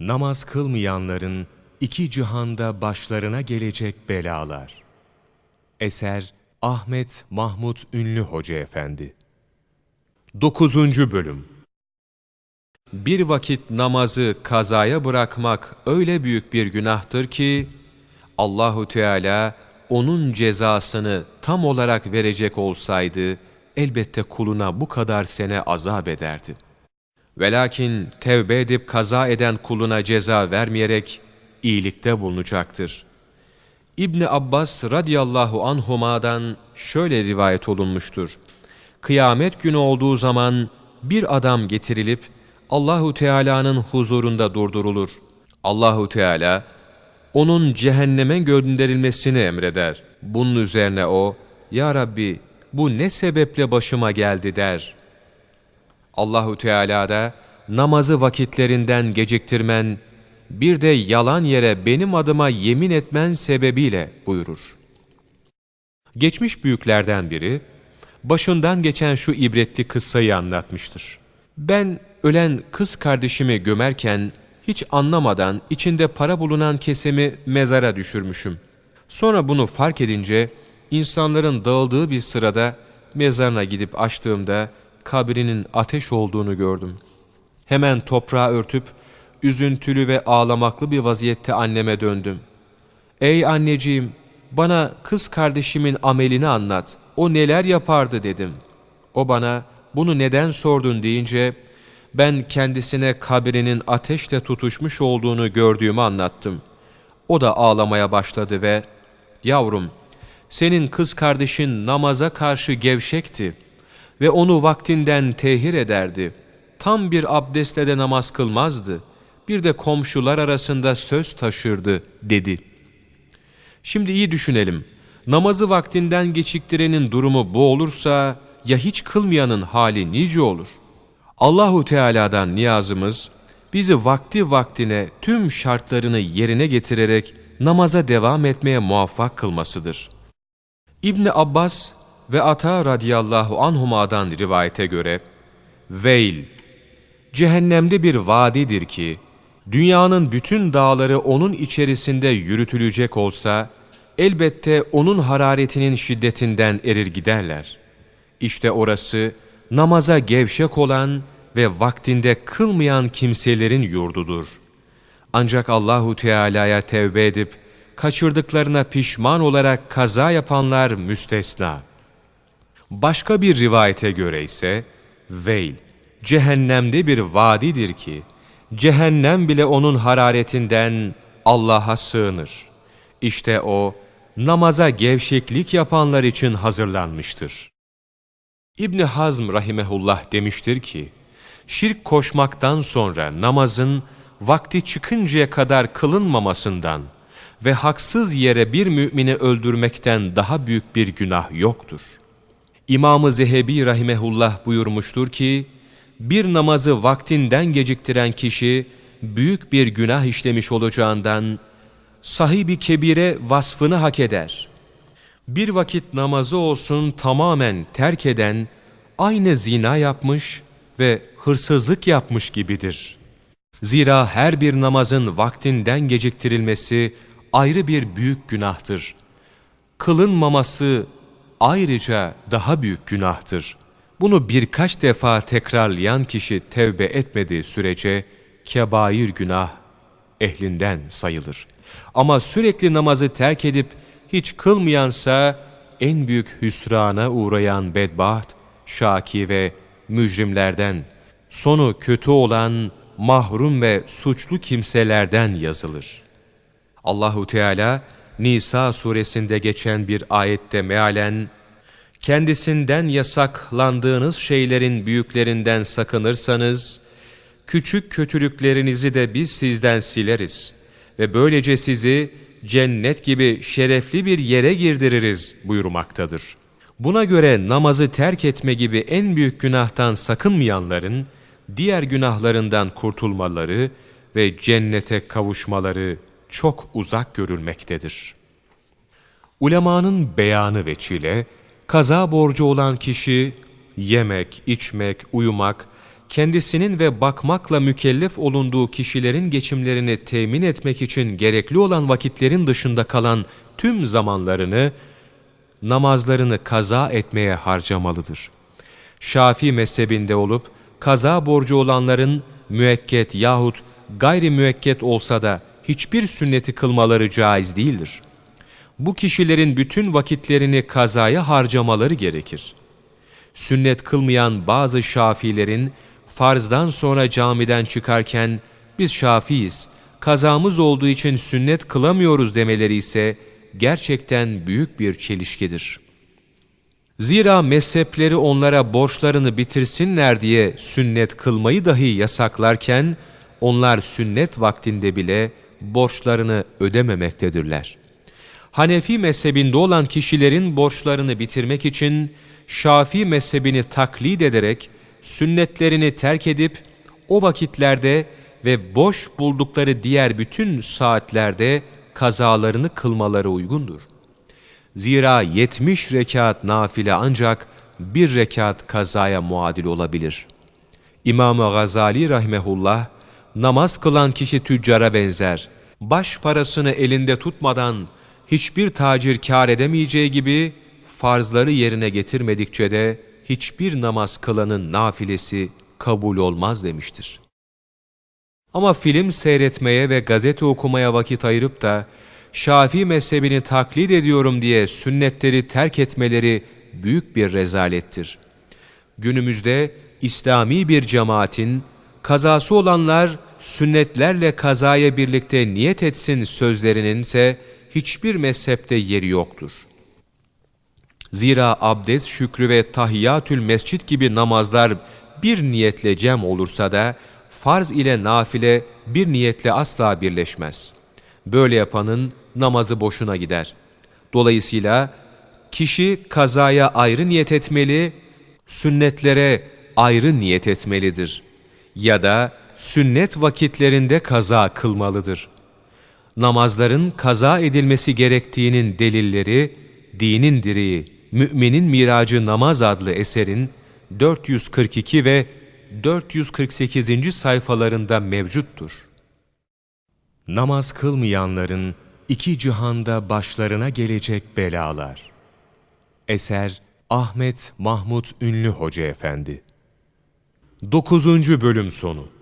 Namaz kılmayanların iki cihanda başlarına gelecek belalar. Eser Ahmet Mahmut Ünlü Hoca Efendi 9. Bölüm Bir vakit namazı kazaya bırakmak öyle büyük bir günahtır ki Allahu Teala onun cezasını tam olarak verecek olsaydı elbette kuluna bu kadar sene azap ederdi. Velakin tevbe edip kaza eden kuluna ceza vermeyerek iyilikte bulunacaktır. İbni Abbas radıyallahu anhuma'dan şöyle rivayet olunmuştur. Kıyamet günü olduğu zaman bir adam getirilip Allahu Teala'nın huzurunda durdurulur. Allahu Teala onun cehenneme gönderilmesini emreder. Bunun üzerine o, Ya Rabbi bu ne sebeple başıma geldi der. Allahu Teala da namazı vakitlerinden geciktirmen, bir de yalan yere benim adıma yemin etmen sebebiyle buyurur. Geçmiş büyüklerden biri, başından geçen şu ibretli kıssayı anlatmıştır. Ben ölen kız kardeşimi gömerken hiç anlamadan içinde para bulunan kesemi mezara düşürmüşüm. Sonra bunu fark edince insanların dağıldığı bir sırada mezarına gidip açtığımda kabrinin ateş olduğunu gördüm. Hemen toprağı örtüp üzüntülü ve ağlamaklı bir vaziyette anneme döndüm. Ey anneciğim bana kız kardeşimin amelini anlat. O neler yapardı dedim. O bana bunu neden sordun deyince ben kendisine kabrinin ateşle tutuşmuş olduğunu gördüğümü anlattım. O da ağlamaya başladı ve yavrum senin kız kardeşin namaza karşı gevşekti ve onu vaktinden tehir ederdi. Tam bir abdestle de namaz kılmazdı. Bir de komşular arasında söz taşırdı dedi. Şimdi iyi düşünelim. Namazı vaktinden geçiktirenin durumu bu olursa ya hiç kılmayanın hali nice olur? Allahu Teala'dan niyazımız bizi vakti vaktine tüm şartlarını yerine getirerek namaza devam etmeye muvaffak kılmasıdır. İbni Abbas ve Ata radıyallahu anhuma'dan rivayete göre Veil, cehennemde bir vadidir ki, dünyanın bütün dağları onun içerisinde yürütülecek olsa, elbette onun hararetinin şiddetinden erir giderler. İşte orası, namaza gevşek olan ve vaktinde kılmayan kimselerin yurdudur. Ancak Allahu Teala'ya tevbe edip, kaçırdıklarına pişman olarak kaza yapanlar müstesna. Başka bir rivayete göre ise Veil, cehennemde bir vadidir ki, cehennem bile onun hararetinden Allah'a sığınır. İşte o, namaza gevşeklik yapanlar için hazırlanmıştır. İbni Hazm rahimehullah demiştir ki, şirk koşmaktan sonra namazın vakti çıkıncaya kadar kılınmamasından ve haksız yere bir mümini öldürmekten daha büyük bir günah yoktur. İmam-ı Zehebi rahimehullah buyurmuştur ki, bir namazı vaktinden geciktiren kişi büyük bir günah işlemiş olacağından sahibi kebire vasfını hak eder. Bir vakit namazı olsun tamamen terk eden aynı zina yapmış ve hırsızlık yapmış gibidir. Zira her bir namazın vaktinden geciktirilmesi ayrı bir büyük günahtır. Kılınmaması ayrıca daha büyük günahtır. Bunu birkaç defa tekrarlayan kişi tevbe etmediği sürece kebair günah ehlinden sayılır. Ama sürekli namazı terk edip hiç kılmayansa en büyük hüsrana uğrayan bedbaht, şaki ve mücrimlerden, sonu kötü olan mahrum ve suçlu kimselerden yazılır. Allahu Teala Nisa suresinde geçen bir ayette mealen kendisinden yasaklandığınız şeylerin büyüklerinden sakınırsanız küçük kötülüklerinizi de biz sizden sileriz ve böylece sizi cennet gibi şerefli bir yere girdiririz buyurmaktadır. Buna göre namazı terk etme gibi en büyük günahtan sakınmayanların diğer günahlarından kurtulmaları ve cennete kavuşmaları çok uzak görülmektedir. Ulemanın beyanı veçile, kaza borcu olan kişi yemek, içmek, uyumak, kendisinin ve bakmakla mükellef olunduğu kişilerin geçimlerini temin etmek için gerekli olan vakitlerin dışında kalan tüm zamanlarını, namazlarını kaza etmeye harcamalıdır. Şafii mezhebinde olup, kaza borcu olanların müekket yahut gayri müekket olsa da hiçbir sünneti kılmaları caiz değildir. Bu kişilerin bütün vakitlerini kazaya harcamaları gerekir. Sünnet kılmayan bazı şafilerin farzdan sonra camiden çıkarken biz şafiyiz, kazamız olduğu için sünnet kılamıyoruz demeleri ise gerçekten büyük bir çelişkidir. Zira mezhepleri onlara borçlarını bitirsinler diye sünnet kılmayı dahi yasaklarken, onlar sünnet vaktinde bile borçlarını ödememektedirler. Hanefi mezhebinde olan kişilerin borçlarını bitirmek için Şafii mezhebini taklit ederek sünnetlerini terk edip o vakitlerde ve boş buldukları diğer bütün saatlerde kazalarını kılmaları uygundur. Zira 70 rekat nafile ancak bir rekat kazaya muadil olabilir. İmam-ı Gazali rahmehullah, namaz kılan kişi tüccara benzer. Baş parasını elinde tutmadan hiçbir tacir kar edemeyeceği gibi, farzları yerine getirmedikçe de hiçbir namaz kılanın nafilesi kabul olmaz demiştir. Ama film seyretmeye ve gazete okumaya vakit ayırıp da Şafii mezhebini taklit ediyorum diye sünnetleri terk etmeleri büyük bir rezalettir. Günümüzde İslami bir cemaatin kazası olanlar sünnetlerle kazaya birlikte niyet etsin sözlerinin ise hiçbir mezhepte yeri yoktur. Zira abdest, şükrü ve tahiyyatül mescit gibi namazlar bir niyetle cem olursa da farz ile nafile bir niyetle asla birleşmez. Böyle yapanın namazı boşuna gider. Dolayısıyla kişi kazaya ayrı niyet etmeli, sünnetlere ayrı niyet etmelidir. Ya da sünnet vakitlerinde kaza kılmalıdır. Namazların kaza edilmesi gerektiğinin delilleri, dinin direği, Müminin Miracı Namaz adlı eserin 442 ve 448. sayfalarında mevcuttur. Namaz kılmayanların iki cihanda başlarına gelecek belalar. Eser Ahmet Mahmut Ünlü Hoca Efendi 9. Bölüm Sonu